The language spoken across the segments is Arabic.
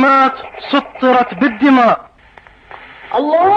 كلمات سطرت بالدماء. الله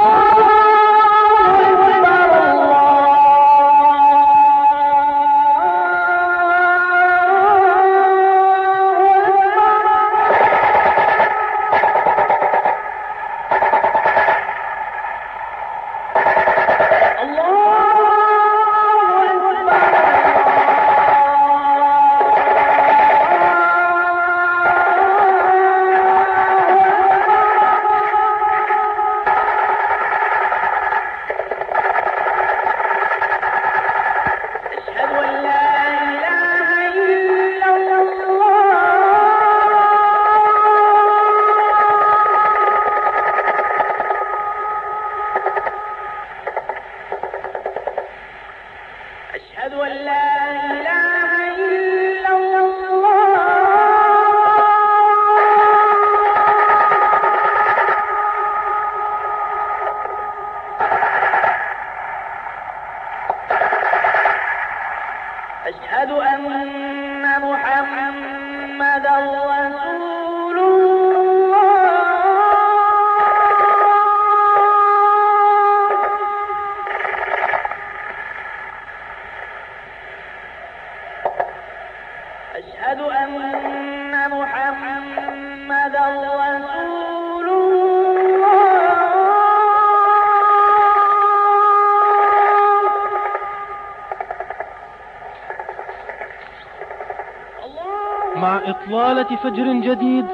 إطلالة فجر جديد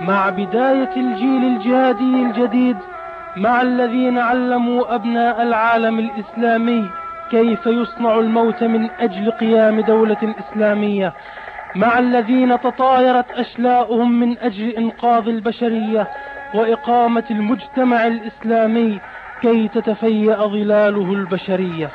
مع بداية الجيل الجهادي الجديد مع الذين علموا أبناء العالم الإسلامي كيف يصنع الموت من أجل قيام دولة إسلامية مع الذين تطايرت أشلاؤهم من أجل إنقاذ البشرية وإقامة المجتمع الإسلامي كي تتفيأ ظلاله البشرية.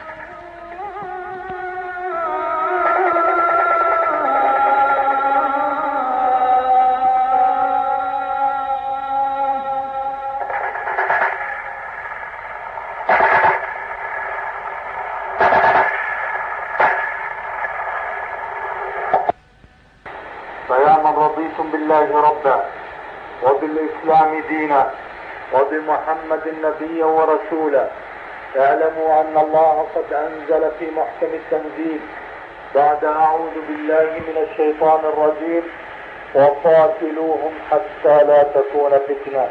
نبيا ورسولا اعلموا أن الله قد أنزل في محكم التنزيل. بعد أعوذ بالله من الشيطان الرجيم. وقاتلوهم حتى لا تكون فتنة.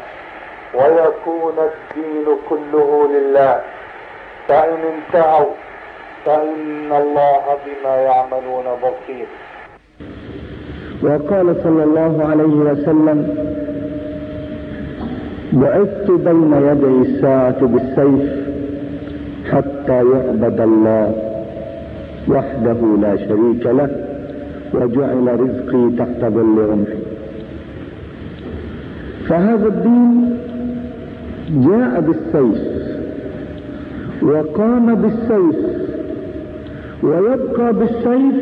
ويكون الدين كله لله. فإن انتهوا فإن الله بما يعملون بصير. وقال صلى الله عليه وسلم بعثت بين يدي الساعة بالسيف حتى يعبد الله وحده لا شريك له وجعل رزقي تحت ظل رمحي فهذا الدين جاء بالسيف وقام بالسيف ويبقى بالسيف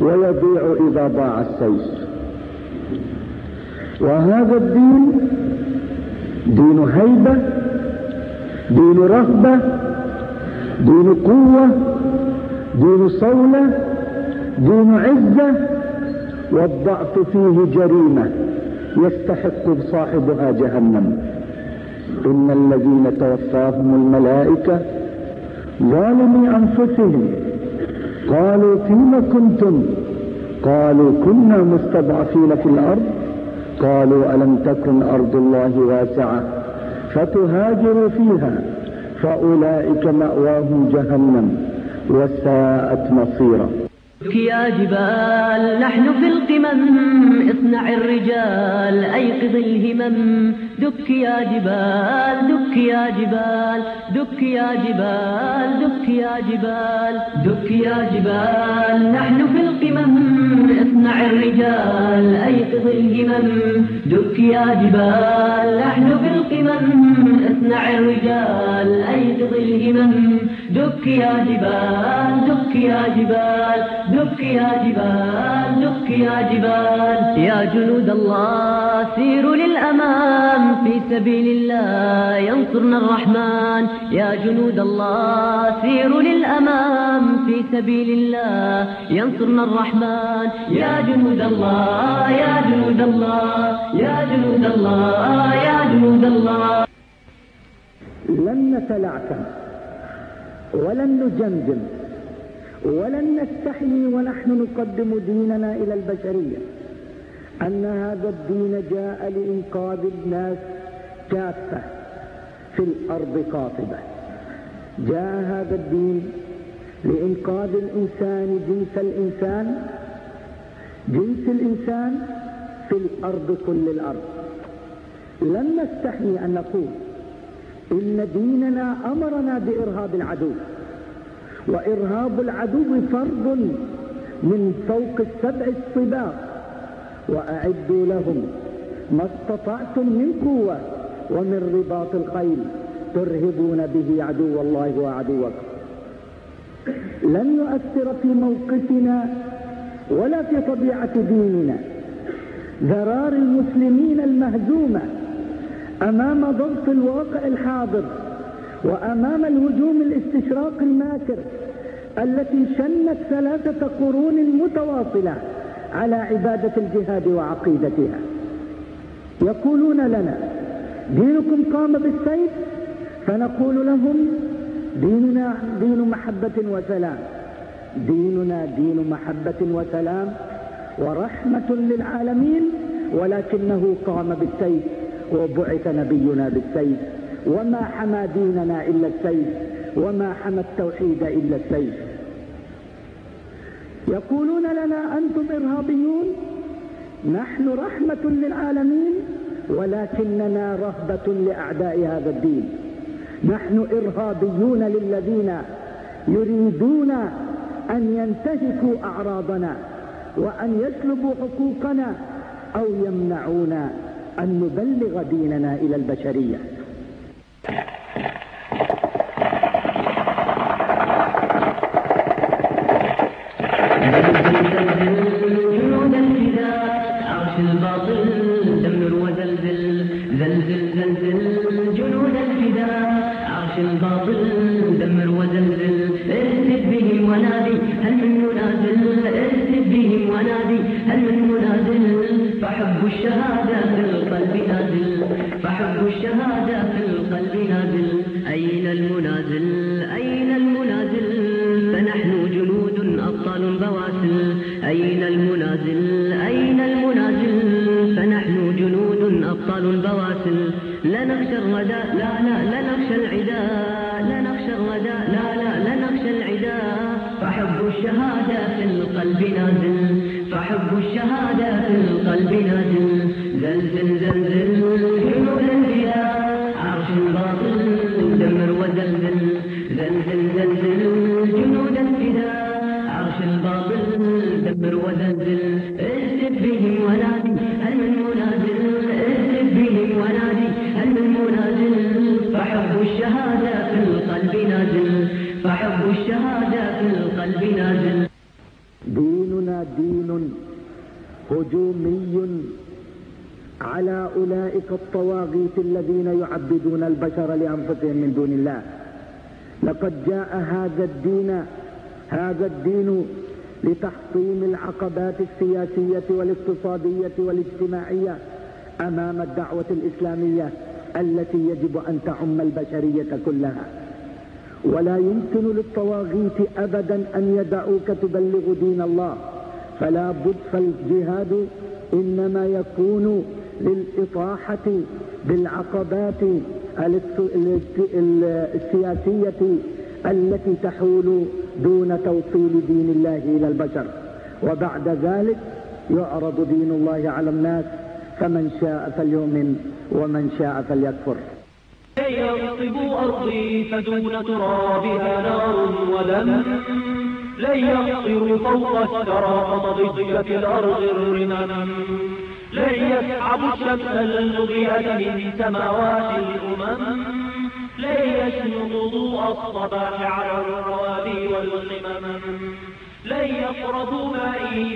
ويضيع إذا ضاع السيف. وهذا الدين دين هيبة دين رهبة دين قوة دين صولة دين عزة والضعف فيه جريمة يستحق صاحبها جهنم. إن الذين توفاهم الملائكة ظالمي أنفسهم. قالوا فيما كنتم؟ قالوا كنا مستضعفين في الأرض. قالوا ألم تكن أرض الله واسعة فتهاجروا فيها فأولئك مأواهم جهنم وساءت مصيرا. يا جبال نحن في القمم اصنع الرجال أيقظ الهمم. دك يا جبال دك يا جبال دك يا جبال دك يا جبال دك يا جبال نحن في القمم اصنع الرجال ايقظ الهمم دك يا جبال نحن في القمم اصنع الرجال ايقظ الهمم دك يا جبال دك يا جبال دك يا جبال دك يا جبال يا جنود الله سيروا في سبيل الله. ينصرنا الرحمن. يا جنود الله سيروا للأمام في سبيل الله. ينصرنا الرحمن. يا جنود الله يا جنود الله. يا جنود الله يا جنود الله. لن نتلعثم ولن نجمجم ولن نستحيي ونحن نقدم ديننا إلى البشرية. أن هذا الدين جاء لإنقاذ الناس كافة في الأرض قاطبة. جاء هذا الدين لإنقاذ الإنسان جنس الإنسان جنس الإنسان في الأرض كل الأرض. لن نستحي أن نقول إن ديننا أمرنا بإرهاب العدو وإرهاب العدو فرض من فوق السبع الصباغ وأعدوا لهم ما استطعتم من قوة ومن رباط الخيل ترهبون به عدو الله وعدوكم لن يؤثر في موقفنا ولا في طبيعة ديننا. ذرار المسلمين المهزومة أمام ضغط الواقع الحاضر وأمام الهجوم الاستشراق الماكر التي شنت ثلاثة قرون متواصلة. على عبادة الجهاد وعقيدتها. يقولون لنا دينكم قام بالسيف؟ فنقول لهم ديننا دين محبة وسلام. ديننا دين محبة وسلام ورحمة للعالمين ولكنه قام بالسيف وبعث نبينا بالسيف. وما حمى ديننا إلا السيف وما حمى التوحيد إلا السيف. يقولون لنا أنتم إرهابيون نحن رحمة للعالمين ولكننا رهبة لأعداء هذا الدين. نحن إرهابيون للذين يريدون أن ينتهكوا أعراضنا وأن يسلبوا حقوقنا أو يمنعونا أن نبلغ ديننا إلى البشرية. العقبات السياسية والاقتصادية والاجتماعية أمام الدعوة الإسلامية التي يجب أن تعم البشرية كلها. ولا يمكن للطواغيت أبدا أن يدعوك تبلغ دين الله. فلا بد فالجهاد إنما يكون للإطاحة بالعقبات السياسية التي تحول دون توصيل دين الله إلى البشر. وبعد ذلك يعرض دين الله على الناس فمن شاء فليؤمن ومن شاء فليكفر. يغصبوا أرضي فدون ترابها نار ودم لن يحصروا فوق الثرى فضجت الأرض الرمم. لن يسحبوا الشمس المضيئة من سماوات الأمم. لن يشنقوا ضوء الصباح على الروابي والقمم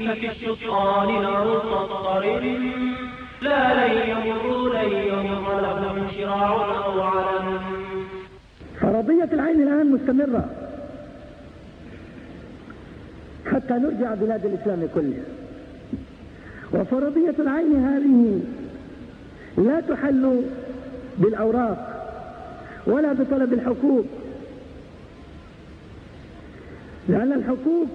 ففي الشطان نار تضطرب لا لن يمر لن يمر لهم شراع أو علم. فرضية العين الآن مستمرة. حتى نرجع بلاد الإسلام كلها وفرضية العين هذه لا تحل بالأوراق ولا بطلب الحقوق. لأن الحقوق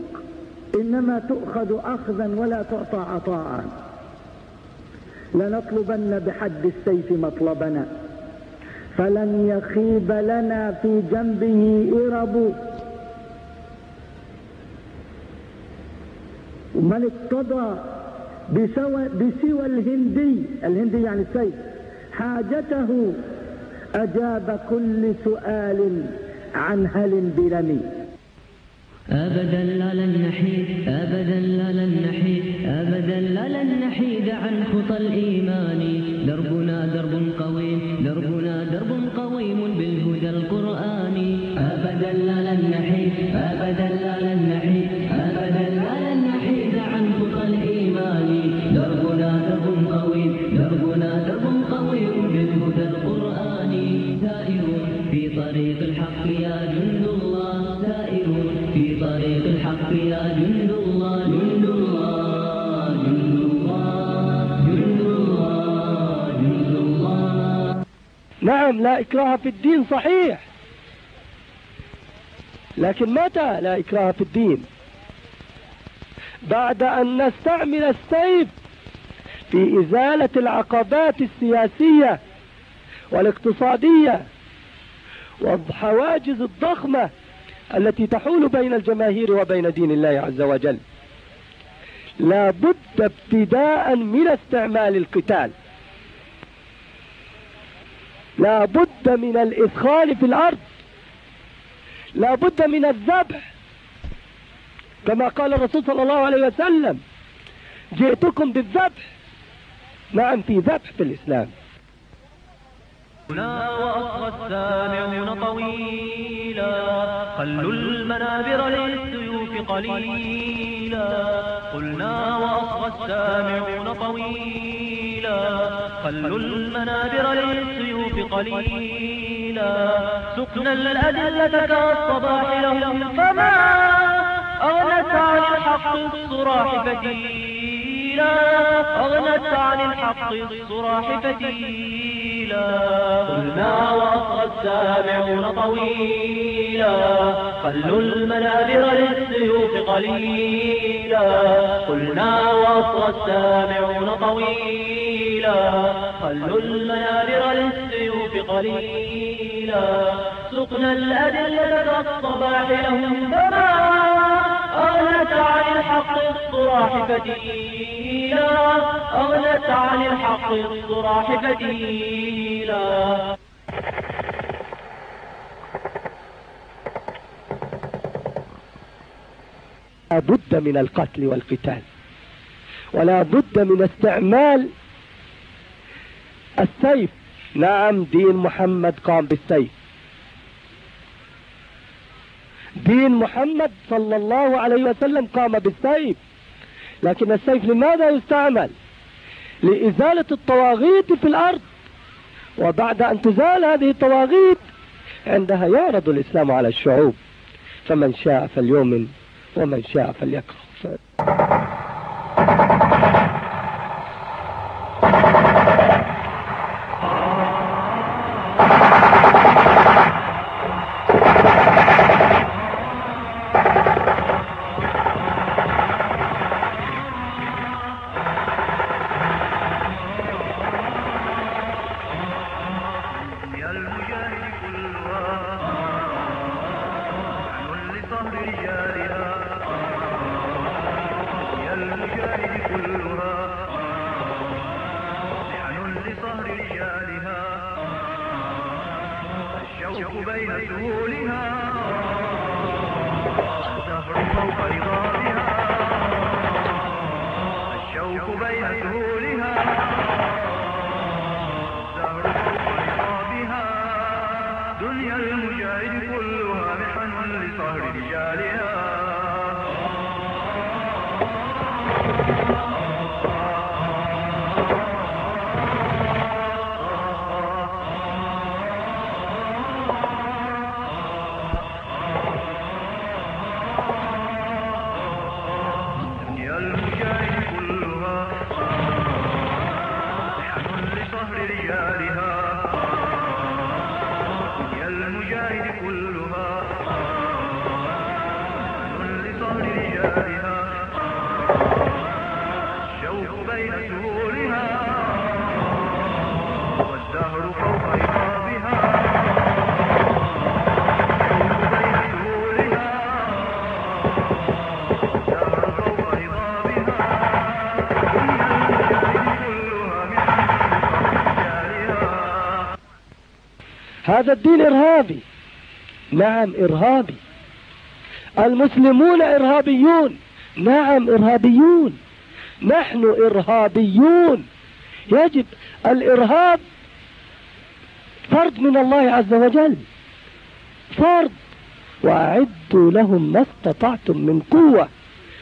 إنما تؤخذ أخذا ولا تعطى عطاء. لنطلبن بحد السيف مطلبنا. فلن يخيب لنا في جنبه إرب. من اقتضى بسوى, بسوى الهندي الهندي يعني السيف حاجته أجاب كل سؤال عن هل برمي أبدا لا لن نحيد أبدا لا لن نحيد أبدا لا لن نحيد عن خطى الإيمان. إكراه في الدين صحيح. لكن متى لا إكراه في الدين؟ بعد أن نستعمل السيف في إزالة العقبات السياسية والاقتصادية والحواجز الضخمة التي تحول بين الجماهير وبين دين الله عز وجل. لا بد ابتداء من استعمال القتال. لا بد من الإدخال في الأرض. لا بد من الذبح. كما قال الرسول صلى الله عليه وسلم جئتكم بالذبح نعم في ذبح في الإسلام. هنا وأصغى السامعون طويلا خلوا المنابر للسيوف قليلا. قلنا وأصغى السامعون طويلا. خلوا المنابر للسيوف قليلا. سكنا الأدلة كالصباح لهم فما أغنت عن الحق الصراح فتيلا. أغنت عن الحق الصراح فتيلا. قلنا السامعون طويلا. خلوا المنابر للسيوف قليلا. قلنا وأصغى السامعون طويلا. خلوا المنابر للسيوف قليلا. سقنا الأدلة كالصباح لهم فما أغنت عن الحق الصراح فتيلا. أغنت عن الحق الصراح فتيلا. بد من القتل والقتال ولا بد من استعمال السيف. نعم دين محمد قام بالسيف. دين محمد صلى الله عليه وسلم قام بالسيف. لكن السيف لماذا يستعمل؟ لإزالة الطواغيت في الأرض. وبعد أن تزال هذه الطواغيت عندها يعرض الإسلام على الشعوب. فمن شاء فليؤمن. ومن شاء فليكفر. رضابها الشوك بين سهولها الزهر فوق رقابها. دنيا المجاهد كلها محن لصهر رجالها. هذا الدين إرهابي. نعم إرهابي. المسلمون إرهابيون. نعم إرهابيون. نحن إرهابيون. يجب الإرهاب فرض من الله عز وجل. فرض وأعدوا لهم ما استطعتم من قوة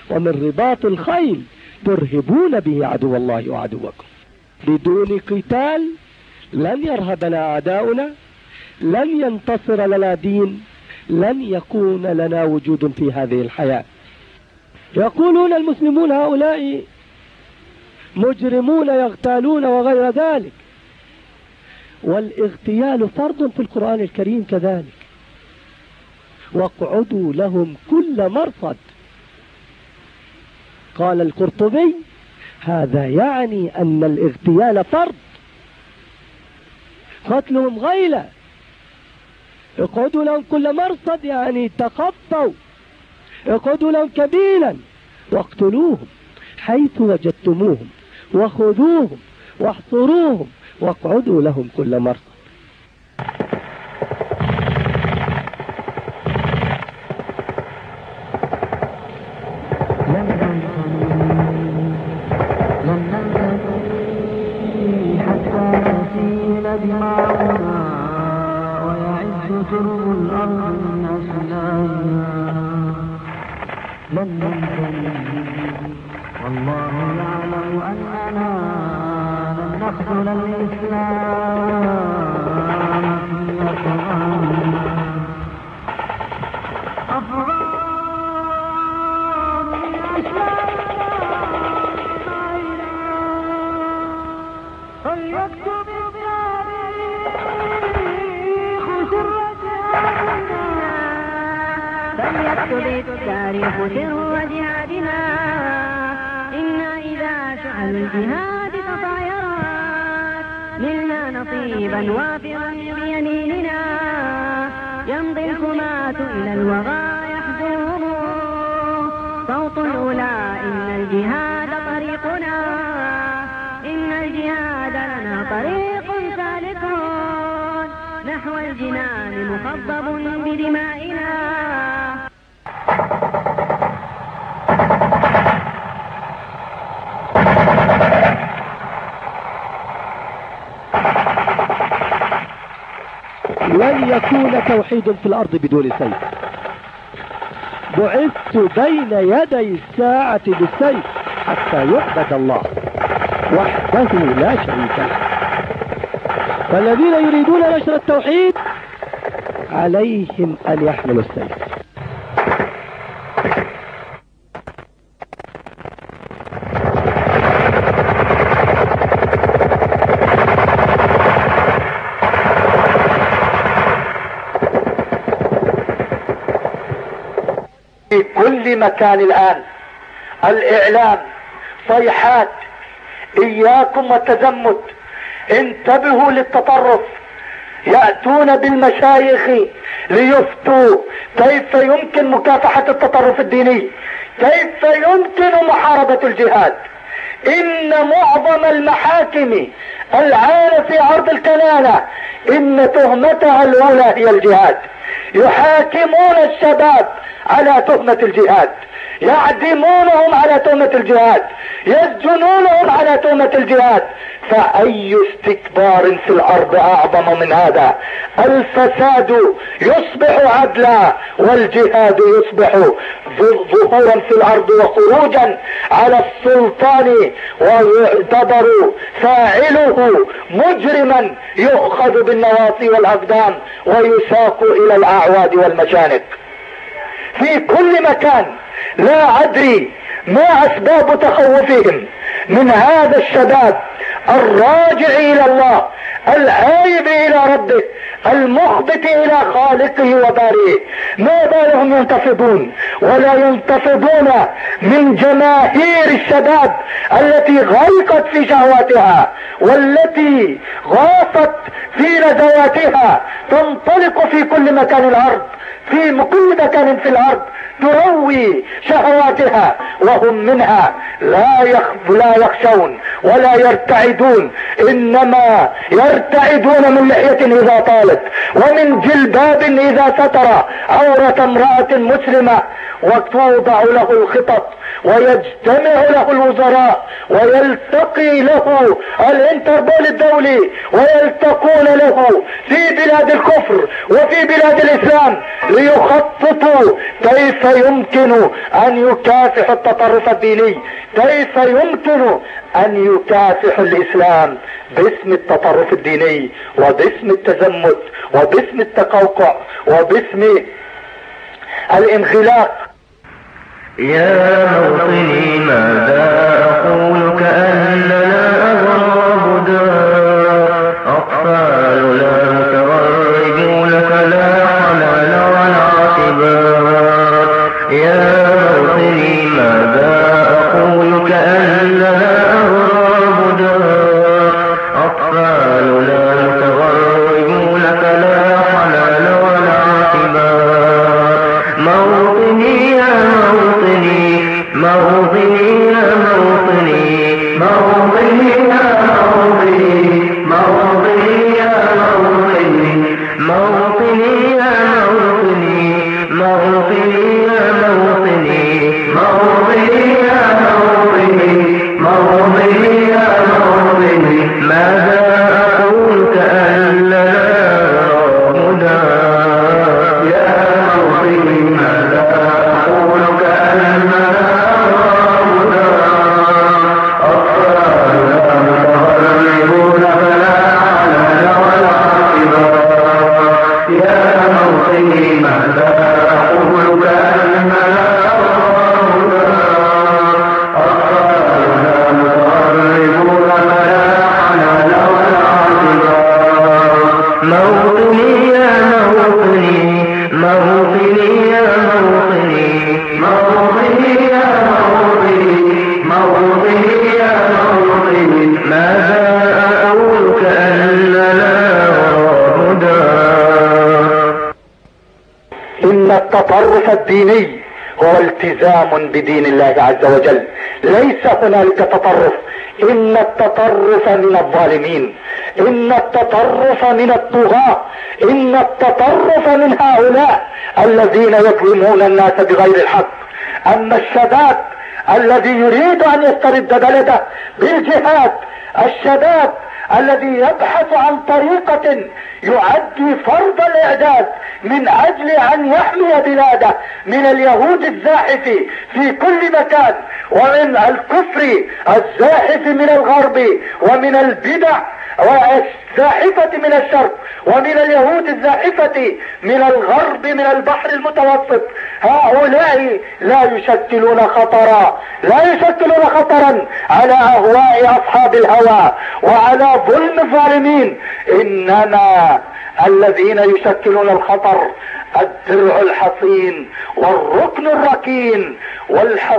ومن رباط الخيل ترهبون به عدو الله وعدوكم. بدون قتال لن يرهبنا أعداؤنا. لن ينتصر لنا دين لن يكون لنا وجود في هذه الحياة. يقولون المسلمون هؤلاء مجرمون يغتالون وغير ذلك. والاغتيال فرض في القرآن الكريم كذلك. واقعدوا لهم كل مرصد. قال القرطبي هذا يعني أن الاغتيال فرض. قتلهم غيلة. اقعدوا لهم كل مرصد يعني تخطوا. اقعدوا لهم كبيلا واقتلوهم حيث وجدتموهم وخذوهم واحصروهم واقعدوا لهم كل مرصد. الجنان مخضب بدمائنا لن يكون توحيد في الأرض بدون سيف. بعثت بين يدي الساعة بالسيف حتى يعبد الله وحده لا شريك له. فالذين يريدون نشر التوحيد عليهم أن يحملوا السيف. في كل مكان الآن الإعلام صيحات إياكم والتزمت انتبهوا للتطرف. يأتون بالمشايخ ليفتوا كيف يمكن مكافحة التطرف الديني؟ كيف يمكن محاربة الجهاد؟ إن معظم المحاكم العالة في عرض الكنانة إن تهمتها الأولى هي الجهاد. يحاكمون الشباب على تهمة الجهاد. يعدمونهم على تهمة الجهاد. يسجنونهم على تهمة الجهاد. فأي استكبار في الأرض أعظم من هذا؟ الفساد يصبح عدلا والجهاد يصبح ظهورا في الأرض وخروجا على السلطان ويعتبر فاعله مجرما يؤخذ بالنواصي والأقدام ويساق إلى الأعواد والمشانق. في كل مكان لا أدري ما أسباب تخوفهم من هذا الشباب الراجع إلى الله العائد إلى ربه المخبت إلى خالقه وبارئه. ما بالهم ينتفضون ولا ينتفضون من جماهير الشباب التي غرقت في شهواتها والتي غاصت في نزواتها. تنطلق في كل مكان الأرض في كل مكان في الأرض تروي شهواتها وهم منها لا يخف لا يخشون ولا يرتعدون. إنما يرتعدون من لحية إذا طالت ومن جلباب إذا ستر عورة امرأة مسلمة وتوضع له الخطط ويجتمع له الوزراء ويلتقي له الانتربول الدولي ويلتقون له في بلاد الكفر وفي بلاد الإسلام ليخططوا كيف يمكن أن يكافح التطرف الديني كيف يمكن أن يكافح الإسلام باسم التطرف الديني وباسم التزمت وباسم التقوقع وباسم الانغلاق يا موطني ماذا أقول كأننا عز وجل. ليس هنالك تطرف. إن التطرف من الظالمين. إن التطرف من الطغاة. إن التطرف من هؤلاء الذين يظلمون الناس بغير الحق. أما الشباب الذي يريد أن يسترد بلده بالجهاد الشباب الذي يبحث عن طريقة يعدي فرض الإعداد من أجل أن يحمي بلاده من اليهود الزاحف في كل مكان ومن الكفر الزاحف من الغرب ومن البدع والزاحفة من الشرق ومن اليهود الزاحفة من الغرب من البحر المتوسط. هؤلاء لا يشكلون خطرا لا يشكلون خطرا على أهواء أصحاب الهوى وعلى ظلم الظالمين. إنما الذين يشكلون الخطر الدرع الحصين والركن الركين.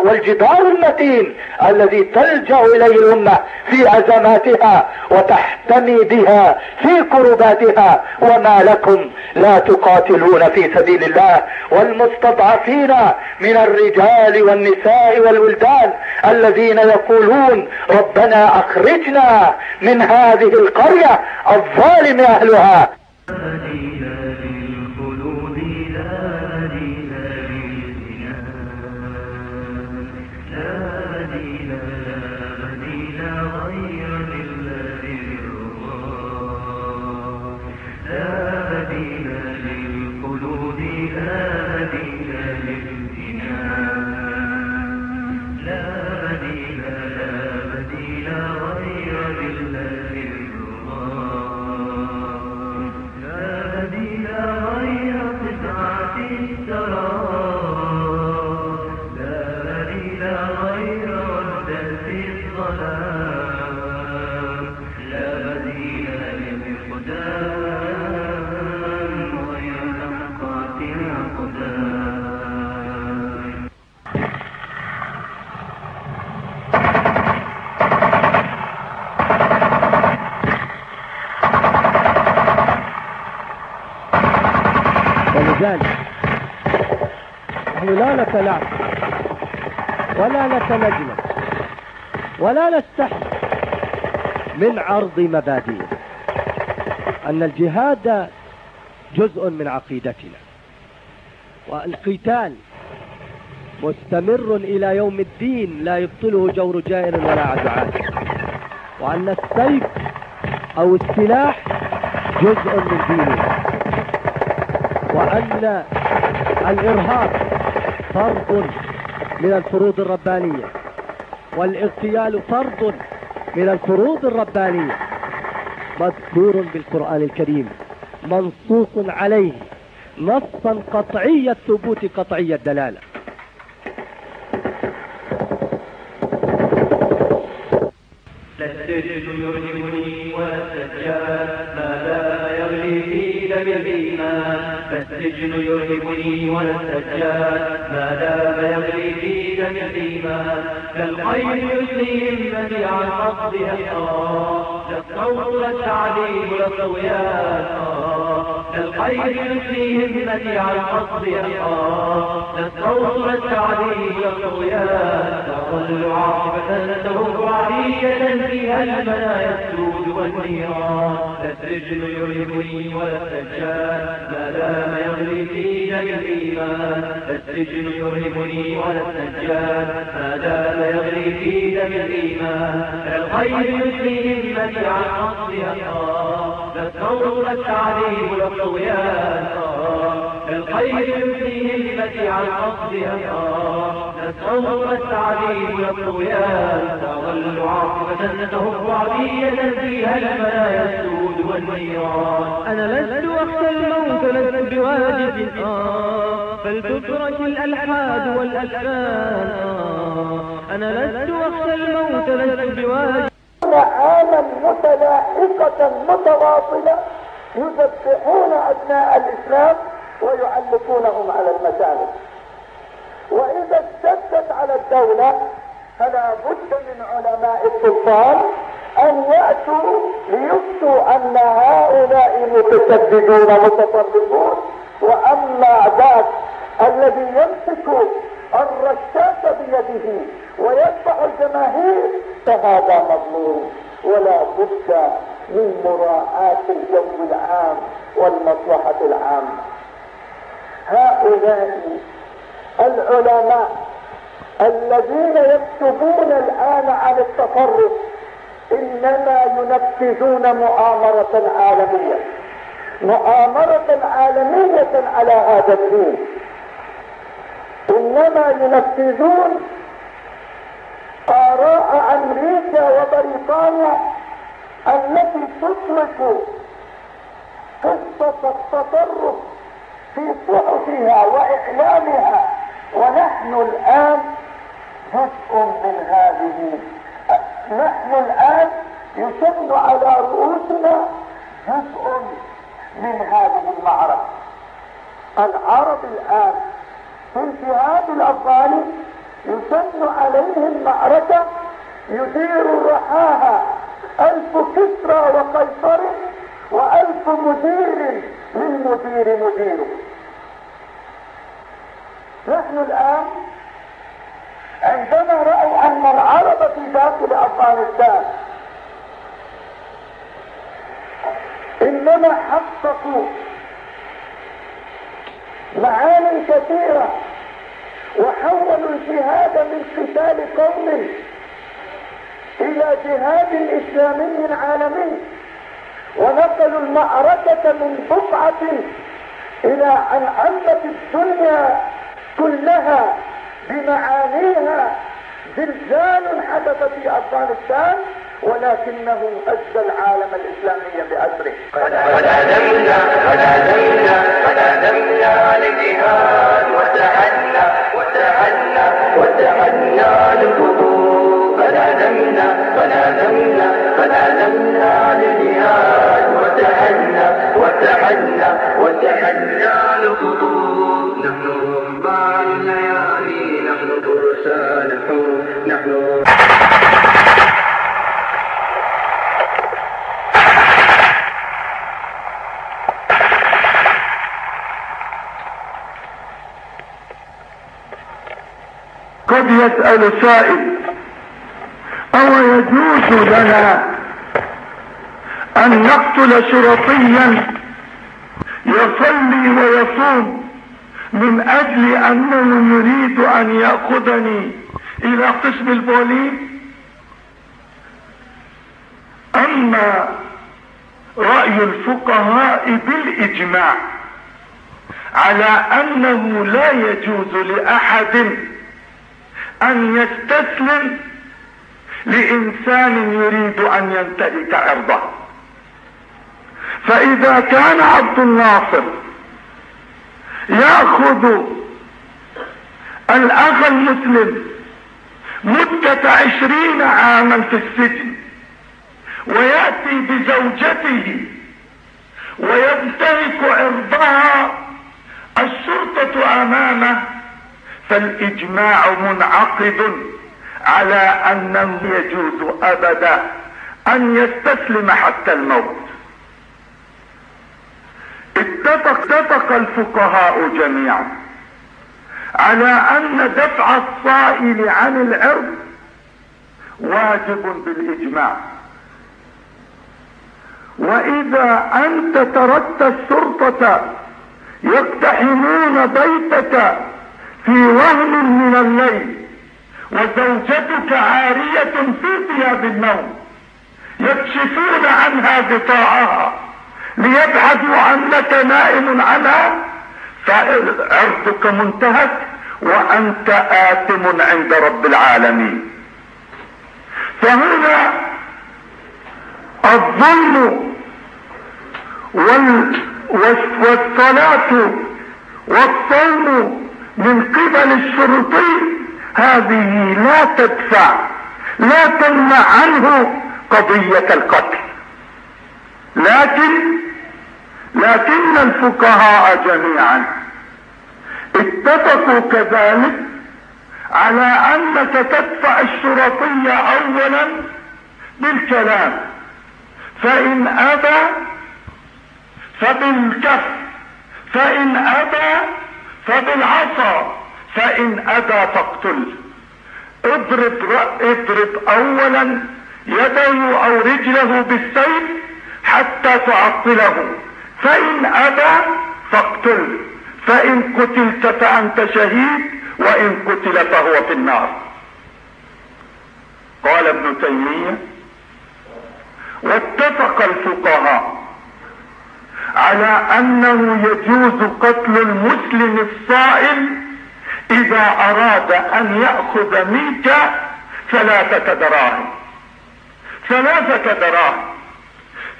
والجدار المتين الذي تلجأ إليه الأمة في أزماتها وتحتمي بها في كرباتها وما لكم لا تقاتلون في سبيل الله والمستضعفين من الرجال والنساء والولدان الذين يقولون ربنا أخرجنا من هذه القرية الظالم أهلها مدينة نحن لا نتلاعب ولا نتلجلج ولا نستحي من عرض مبادئنا أن الجهاد جزء من عقيدتنا. والقتال مستمر إلى يوم الدين لا يبطله جور جائر ولا عدو وأن السيف أو السلاح جزء من ديننا وأن الإرهاب فرض من الفروض الربانية. والإغتيال فرض من الفروض الربانية. مذكور بالقرآن الكريم. منصوص عليه. نصا قطعي الثبوت قطعي الدلالة. السجن يرهبني والسجاد ما لا يغلي في دم الإيمان. فالسجن يرهبني والسجاد ما دام يغلي في دم الإيمان. كالخير يسلي همتي عن قصدها للصوت والتعذيب والطغيان كالخير يسلي همتي عن قصدها للصوت والتعذيب والطغيان تظل عاقبة تهب عالية فيها المنايا. السود والنيران لا السجن يرهبني ولا السجاد ما دام يغلي في دم الإيمان لا السجن يرهبني ولا السجاد ما دام يغلي في دم الإيمان الخير يسري همتي عن قصدها لا الثور والتعذيب والطغيان الخير يسري همتي عن قصدها لا الثور والتعذيب والطغيان. تظل عاقبة تهب عبية فيها المنايا السود والنيران. أنا لست أخشى الموت لست بواجب آه فلتترك الألحاد والألحان آه أنا لست أخشى الموت لست بواجب. نعاما متلاحقة متواصلة يذبحون أبناء الإسلام ويعلقونهم على المساجد. وإذا اشتدت على الدولة فلا بد من علماء السلطان أن يأتوا ليفتوا أن هؤلاء متشددون متطرفون. وأما ذاك الذي يمسك الرشاش بيده ويتبع الجماهير فهذا مظلوم. ولا بد من مراعاة الجو العام والمصلحة العامة. هؤلاء العلماء الذين يكتبون الآن عن التطرف إنما ينفذون مؤامرة عالمية. مؤامرة عالمية على هذا الدين. إنما ينفذون آراء أمريكا وبريطانيا التي تطلق قصة التطرف في صحفها وإعلامها ونحن الآن جزء من هذه نحن الآن يسن على رؤوسنا جزء من هذه المعركة. العرب الآن في الجهاد الأفغاني يسن عليهم معركة يدير رعاها ألف كسرى وقيصر وألف مدير للمدير مديره. نحن الآن عندما رأوا أن العرب في داخل أفغانستان إنما حققوا معاني كثيرة وحولوا الجهاد من قتال قوم إلى جهاد إسلامي عالمي. ونقلوا المعركة من بقعة إلى أن عمت الدنيا كلها بمعانيها زلزال حدث في أفغانستان ولكنه هز العالم الإسلامي بأسره قد عزمنا قد عزمنا قد عزمنا للجهاد وتعنا وتعنا وتعنا للخطوب قد عزمنا قد عزمنا وتحلى وتحلى لهم نحن ربع الليالي نحن فرسان حور نحن قد يسأل سائل أو يجوز لنا أن نقتل شرطيا يصلي ويصوم من أجل أنه يريد أن يأخذني إلى قسم البوليس. أما رأي الفقهاء بالإجماع على أنه لا يجوز لأحد أن يستسلم لإنسان يريد أن ينتهك عرضه فإذا كان عبد الناصر يأخذ الأخ المسلم مدة عشرين عاما في السجن ويأتي بزوجته وينتهك عرضها الشرطة أمامه فالإجماع منعقد على أنه يجوز أبدا أن يستسلم حتى الموت. اتفق اتفق الفقهاء جميعا على أن دفع الصائل عن العرض واجب بالإجماع. وإذا أنت تركت الشرطة يقتحمون بيتك في وهم من الليل وزوجتك عارية في ثياب النوم يكشفون عنها غطاءها ليبحثوا انك نائم عنها فعرضك منتهك وأنت آثم عند رب العالمين. فهنا الظلم وال والصلاة والصوم من قبل الشرطي هذه لا تدفع لا تمنع عنه قضية القتل. لكن لكن الفقهاء جميعا اتفقوا كذلك على أنك تدفع الشرطية اولا بالكلام فإن أبى فبالكف فإن أبى فبالعصا فإن أبى فاقتله اضرب اضرب اولا يده أو رجله بالسيف حتى تعطله. فإن أبى فاقتله فإن قتلت فأنت شهيد وإن قتل فهو في النار. قال ابن تيمية واتفق الفقهاء على أنه يجوز قتل المسلم الصائل إذا أراد أن يأخذ منك ثلاثة دراهم. ثلاثة دراهم.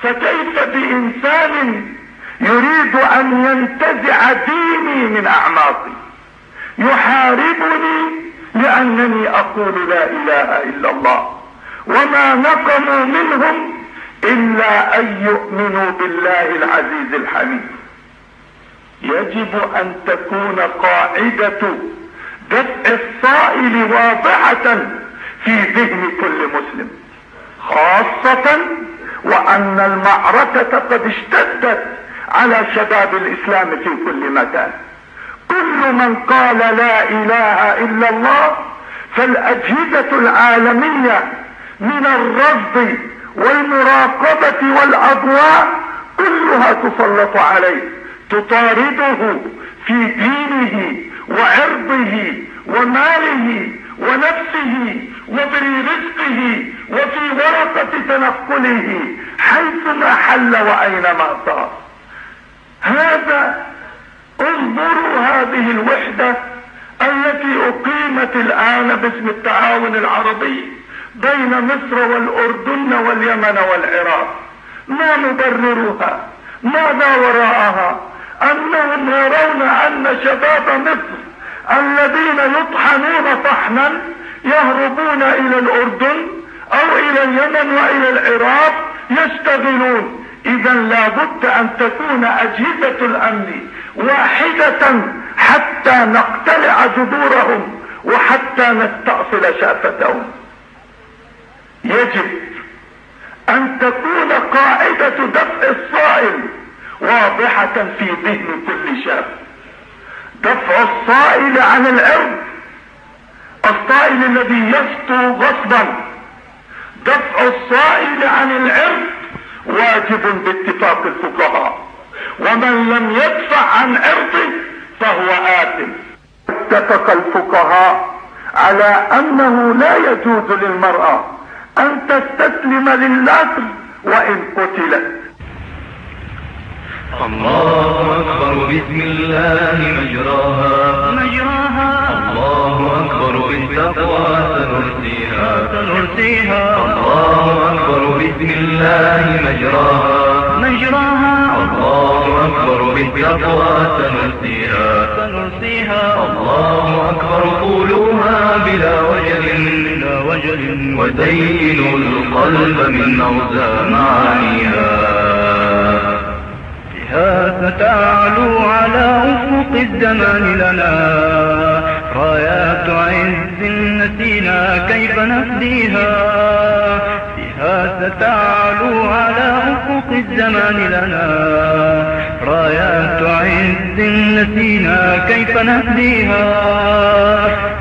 فكيف بإنسان يريد أن ينتزع ديني من أعماقي. يحاربني لأنني أقول لا إله إلا الله. وما نقموا منهم إلا أن يؤمنوا بالله العزيز الحميد. يجب أن تكون قاعدة دفع الصائل واضحة في ذهن كل مسلم خاصة وأن المعركة قد اشتدت على شباب الإسلام في كل مكان. كل من قال لا إله إلا الله فالأجهزة العالمية من الرصد والمراقبة والأضواء كلها تسلط عليه تطارده في دينه وعرضه وماله ونفسه وفي رزقه وفي ورقة تنقله حيثما حل وأينما صار. هذا انظروا هذه الوحدة التي أقيمت الآن باسم التعاون العربي بين مصر والأردن واليمن والعراق. ما مبررها ماذا وراءها؟ أنهم يرون أن شباب مصر الذين يطحنون طحنا يهربون إلى الأردن أو إلى اليمن وإلى العراق يشتغلون. إذا لابد أن تكون أجهزة الأمن واحدة حتى نقتلع جذورهم وحتى نستأصل شافتهم. يجب أن تكون قاعدة دفع الصائل واضحة في ذهن كل شاب. دفع الصائل عن العرض. الطائل الذي يسطو غصبا. دفع الصائل عن العرض. واجب باتفاق الفقهاء. ومن لم يدفع عن عرضه فهو آثم. اتفق الفقهاء على أنه لا يجوز للمرأة أن تستسلم للناس وإن قتلت. الله أكبر بسم الله مجراها. مجراها. الله أكبر بالتقوى سنرسيها. سنرسيها. أكبر بسم الله مجراها. مجراها. الله أكبر بالتقوى سنرسيها سنرسيها الله أكبر قولوها بلا وجل. بلا وجل. وزينوا القلب من أوزى معانيها بها ستعلو على أفق الزمان لنا. رايات عز نسينا كيف نفديها. ستعلو على أفق الزمان لنا. رايات عز نسينا كيف نفديها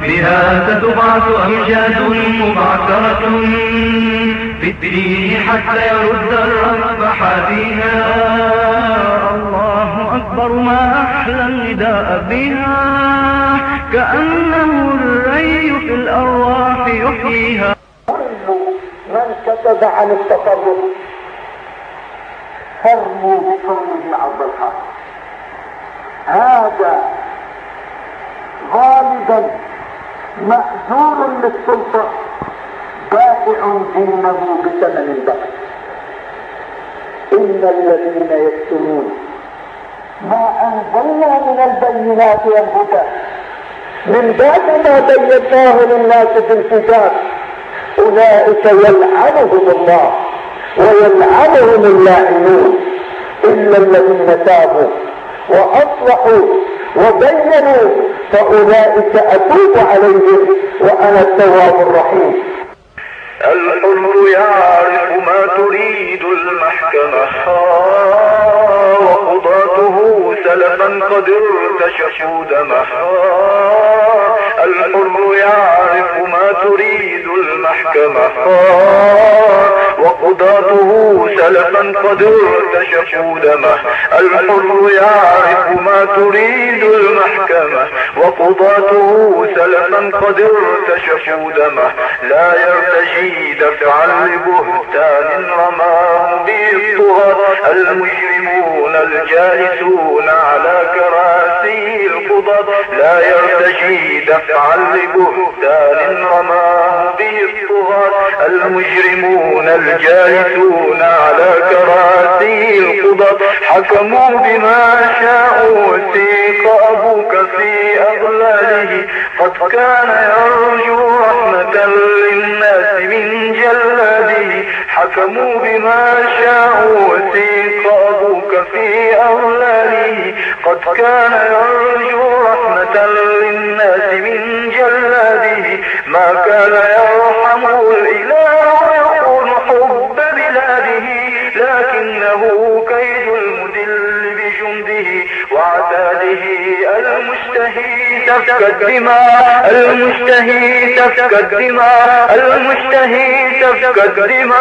بها ستبعث أمجاد مبعثرة في الدين حتى يرد الرب حافيها الله أكبر ما أحلى النداء بها. كأنه الري في الأرواح يحييها. كتب عن التفرق فرموا بكونه عبد الحق هذا غالبا مأجور للسلطة بائع دينه بثمن البخس إن الذين يكتمون ما أنزلنا من البينات والهدى. من بعد ما بيناه للناس في الكتاب. أولئك يلعنهم الله ويلعنهم اللاعنون إلا الذين تابوا وأصلحوا وبينوا فأولئك أتوب عليهم وأنا التواب الرحيم. الحر يعرف ما تريد المحكمة وقضاته سلفا قد ارتشفوا دمه الحر يعرف ما تريد المحكمة. وقضاته سلفا قد ارتشفوا دمه الحر يعرف ما تريد المحكمة. وقضاته سلفا قد ارتشفوا دمه لا يرتجي دفعا لبهتان رماه به الطغاة المجرمون الجالسون على كراسي القضاة. لا يرتجي دفعا لبهتان رماه به الطغاة. المجرمون الجالسون على كراسي القضاة. حكموا بما شاءوا وسيق أبوك في أغلاله. قد كان يرجو رحمة للناس من جلاده حكموا بما شاءوا وسيق أبوك في أغلاله قد كان يرجو رحمة للناس من جلاده ما كان يرحمه الإله ويكون حب بلاده لكنه المدل وعتاده المشتهي سفك الدماء المشتهي سفك الدماء المشتهي سفك الدماء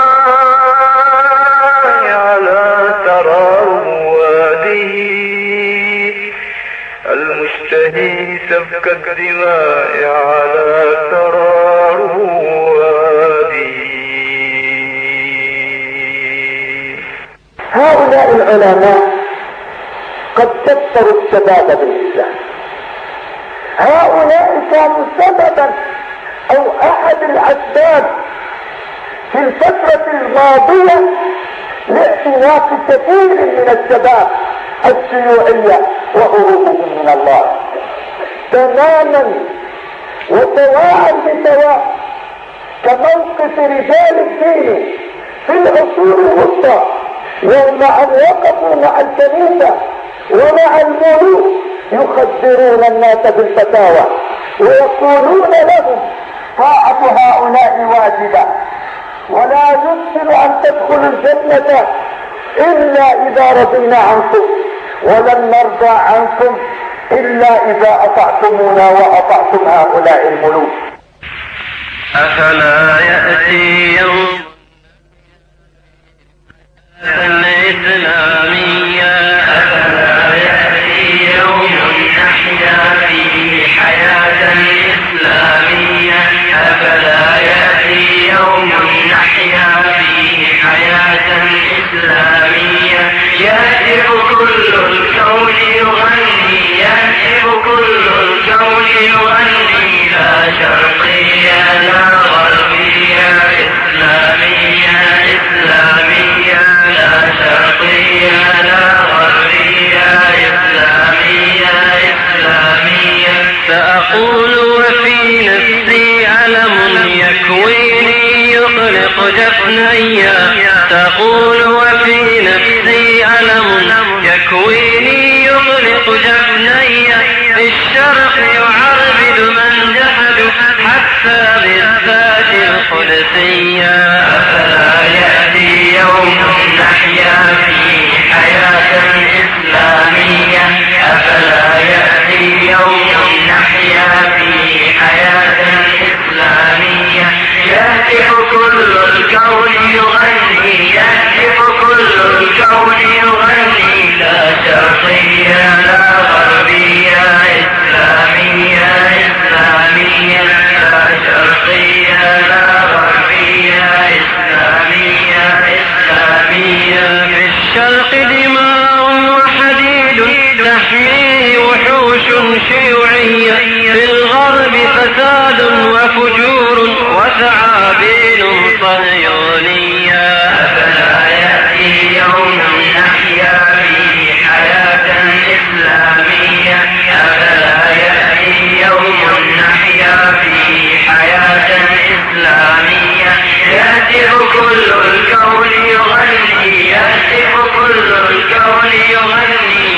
على ثرى رواده المشتهي سفك الدماء على ثرى رواده هؤلاء العلماء قد كسروا الشباب بالإسلام. هؤلاء كانوا سببا أو أحد الأسباب في الفترة الماضية لاعتناق كثير من الشباب الشيوعية وهروبهم من الله. تماما وسواء بسواء كموقف رجال الدين في العصور الوسطى يوم أن وقفوا مع الكنيسة ومع الملوك يخدرون الناس بالفتاوى ويقولون لهم طاعة هؤلاء واجبة ولا يمكن أن تدخلوا الجنة إلا إذا رضينا عنكم ولن نرضى عنكم إلا إذا أطعتمونا وأطعتم هؤلاء الملوك. أفلا يأتي يوم الإسلامية سأقول وفي نفسي علم يكويني يطلق جفني. تقول وفي نفسي علم يكويني يطلق جفني. في الشرق يعربد من جحد حتى بالذات القدسية. أفلا يأتي يوم نحيا فيه؟ في الغرب فساد وفجور وثعابين صهيونية. أفلا يأتي يوم نحيا فيه حياة إسلامية؟ أفلا يأتي يوم نحيا فيه حياة إسلامية؟ يهتف كل الكون يغني يهتف كل الكون يغني.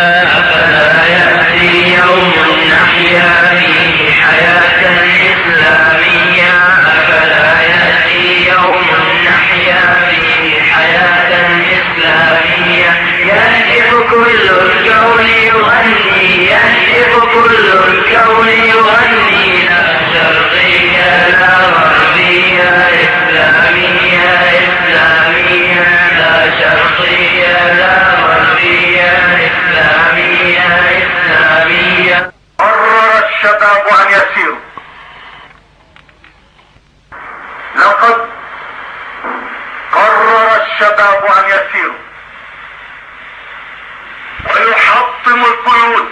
يغني يهتف كل الكون يغني لا شرقية لا غربية إسلامية إسلامية لا شرقية لا غربية إسلامية إسلامية قرر الشباب أن يسيروا لقد قرر الشباب أن يسيروا ويحطموا القيود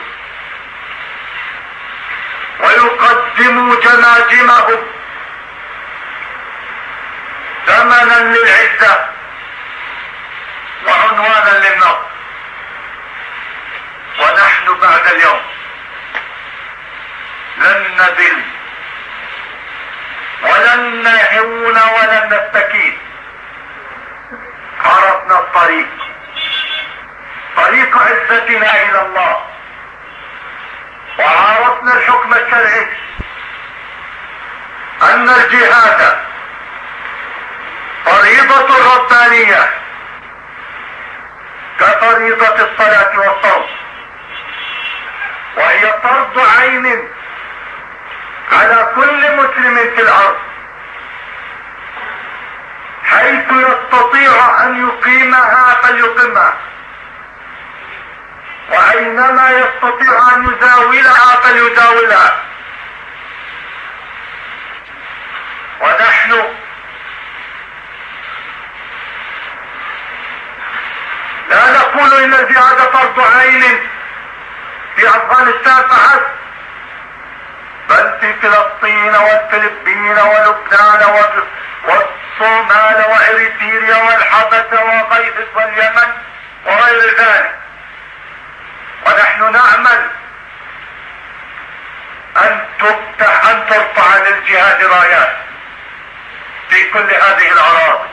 ويقدموا جماجمهم ثمنا للعزة وعنوانا للنصر ونحن بعد اليوم لن نذل ولن نهون ولن نستكين عرفنا الطريق طريق عزتنا إلى الله وعرفنا الحكم الشرعي ان الجهاد فريضة ربانية كفريضة الصلاة والصوم وهي فرض عين على كل مسلم في الأرض حيث يستطيع أن يقيمها فليقيمها وأينما يستطيع أن يزاولها فليزاولها ونحن لا نقول إن الجهاد فرض عين في أفغانستان فحسب بل في فلسطين والفلبين ولبنان والصومال واريتريا والحبشة وقيس واليمن وغير ذلك. ونحن نعمل أن تفتح أن ترفع للجهاد رايات في كل هذه الأراضي.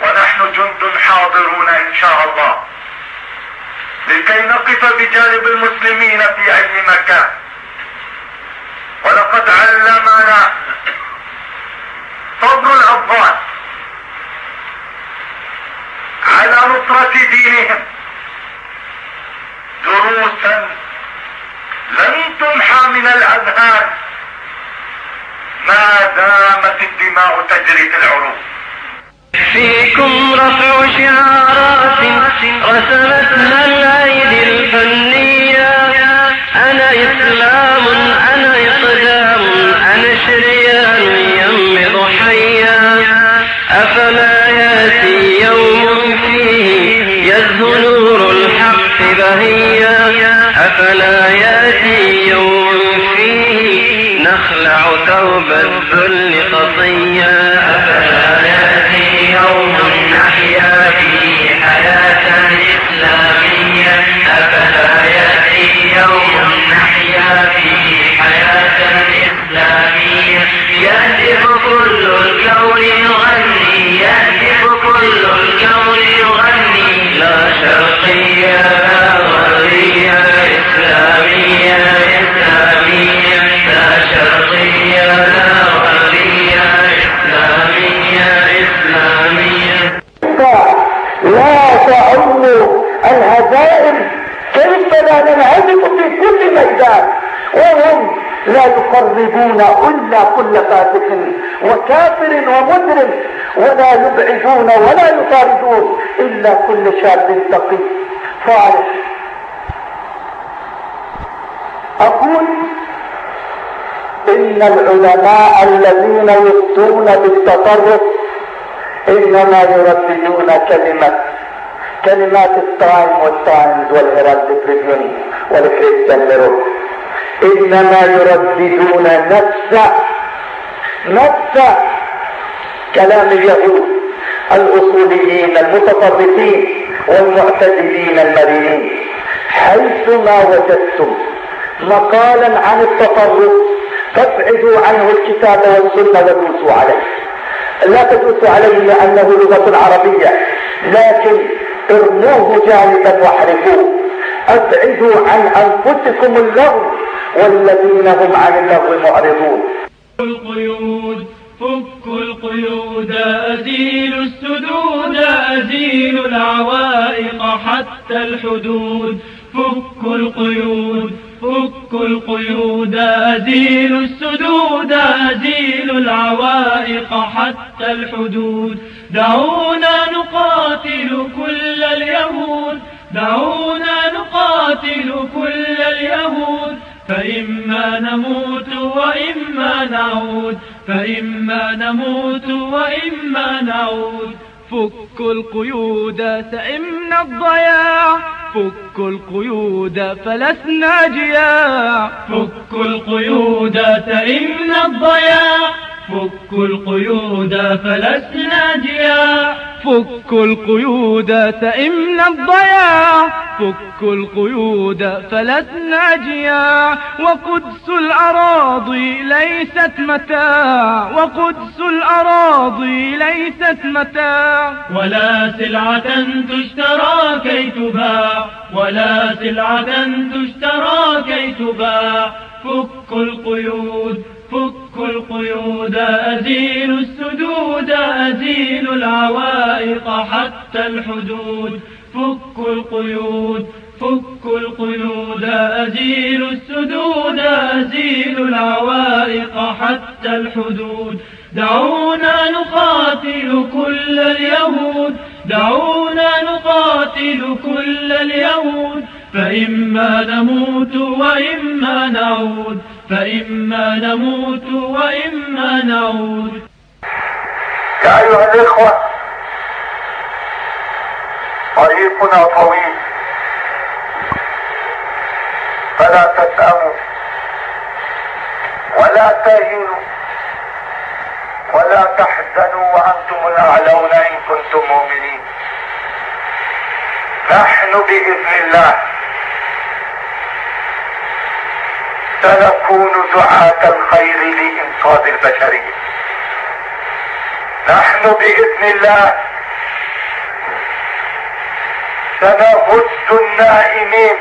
ونحن جند حاضرون إن شاء الله. لكي نقف بجانب المسلمين في أي مكان. ولقد علمنا صبر العباس. على نصرة دينهم. دروسا لن تمحى من الأذهان. ما دامت الدماء تجري في العروق. فيكم رفع شعارات رسمتها الايدي الفنية الهزائم كيف لا ننهزم في كل ميدان وهم لا يقربون إلا كل فاسق وكافر ومجرم ولا يبعدون ولا يطاردون إلا كل شاب تقي صالح أقول إن العلماء الذين يفتون بالتطرف إنما يرددون كلمة كلمات التايم والتايمز والهيرالد تريبيون والكريستيان ميرور إنما يرددون نفس نفس كلام اليهود الأصوليين المتطرفين والمعتدلين المرنين حيثما وجدتم مقالا عن التطرف فابعدوا عنه الكتاب والسنة ودوسوا عليه. لا تدوسوا عليه لأنه لغة عربية لكن ارموه جانبا واحرفوه. أبعدوا عن أنفسكم اللغو. والذين هم عن اللغو معرضون. القيود فك القيود أزيل السدود أزيل العوائق حتى الحدود. فك القيود فك القيود أزيل السدود أزيل العوائق حتى الحدود. دعونا نقاتل كل اليهود دعونا نقاتل كل اليهود. فإما نموت وإما نعود فإما نموت وإما نعود. فك القيود سئمنا الضياع فك القيود فلسنا جياع. فك القيود سئمنا الضياع. فك القيود فلسنا جياع فك القيود سئمنا الضياع فك القيود فلسنا جياع وقدس الأراضي ليست متاع وقدس الأراضي ليست متاع ولا سلعة تشترى كي تباع ولا سلعة تشترى كي تباع فك القيود فك القيود أزيل السدود أزيل العوائق حتى الحدود. فك القيود فك القيود أزيل السدود أزيل العوائق حتى الحدود. دعونا نقاتل كل اليهود دعونا نقاتل كل اليهود. فإما نموت وإما نعود فإما نموت وإما نعود. يا أيها الإخوة طريقنا طويل. فلا تسأموا ولا تهنوا ولا تحزنوا وأنتم الأعلون إن كنتم مؤمنين. نحن بإذن الله سنكون دعاة الخير لإنقاذ البشرية نحن بإذن الله سنهز النائمين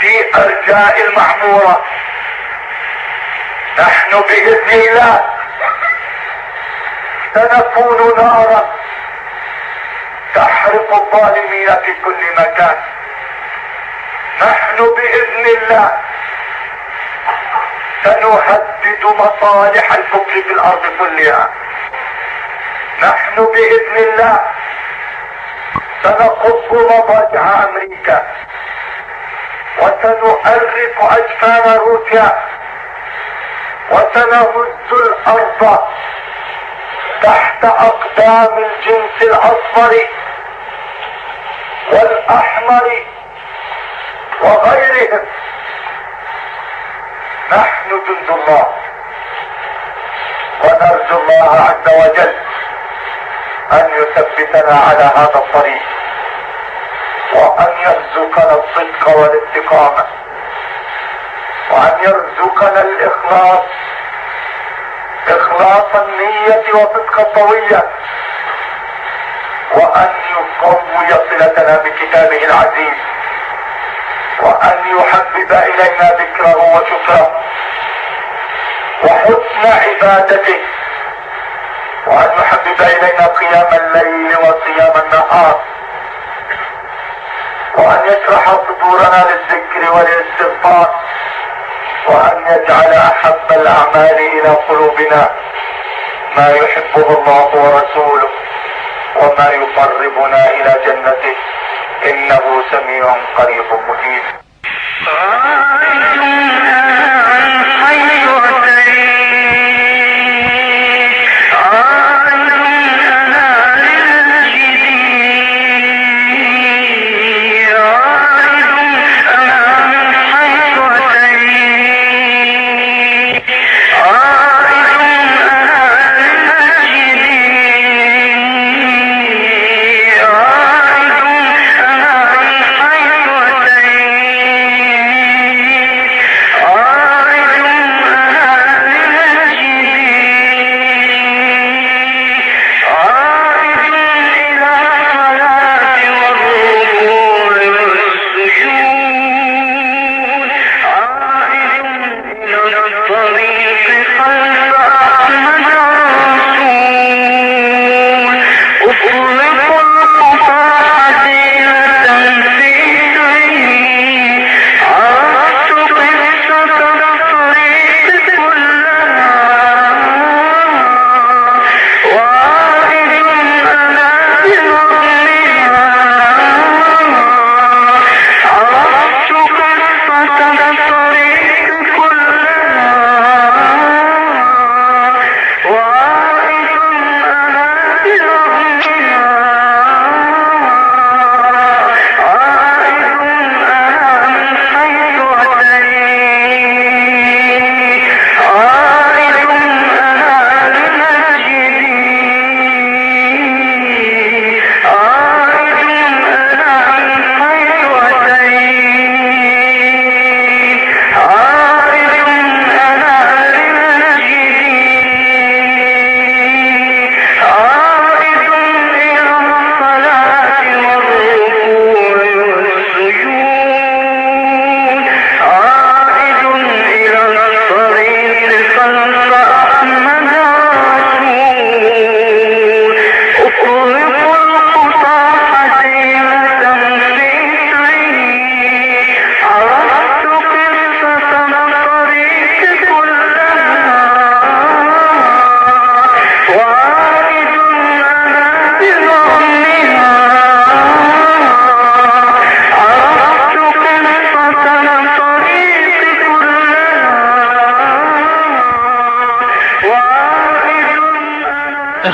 في أرجاء المعمورة نحن بإذن الله سنكون نارا تحرق الظالمين في كل مكان. نحن بإذن الله سنهدد مصالح الكفر في الأرض كلها. نحن بإذن الله سنقص مضاجع أمريكا وسنؤرق اجفان روسيا وسنهز الأرض تحت أقدام الجنس الأصفر والأحمر وغيرهم. نحن جند الله. ونرجو الله عز وجل أن يثبتنا على هذا الطريق. وأن يرزقنا الصدق والاستقامة وأن يرزقنا الإخلاص. إخلاص النية وصدق الطوية وأن يقوي صلتنا بكتابه العزيز. وأن يحبب إلينا ذكره وشكره وحسن عبادته وأن يحبب إلينا قيام الليل وصيام النهار وأن يشرح صدورنا للذكر وللاستغفار وأن يجعل أحب الأعمال إلى قلوبنا ما يحبه الله ورسوله وما يقربنا إلى جنته إنه سميع قريب مجيب.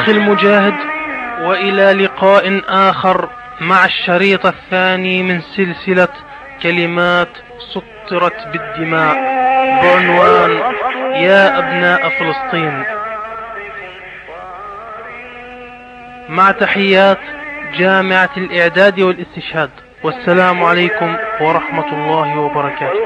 أخي المجاهد وإلى لقاء آخر مع الشريط الثاني من سلسلة كلمات سطرت بالدماء. بعنوان يا أبناء فلسطين. مع تحيات جامعة الإعداد والإستشهاد والسلام عليكم ورحمة الله وبركاته.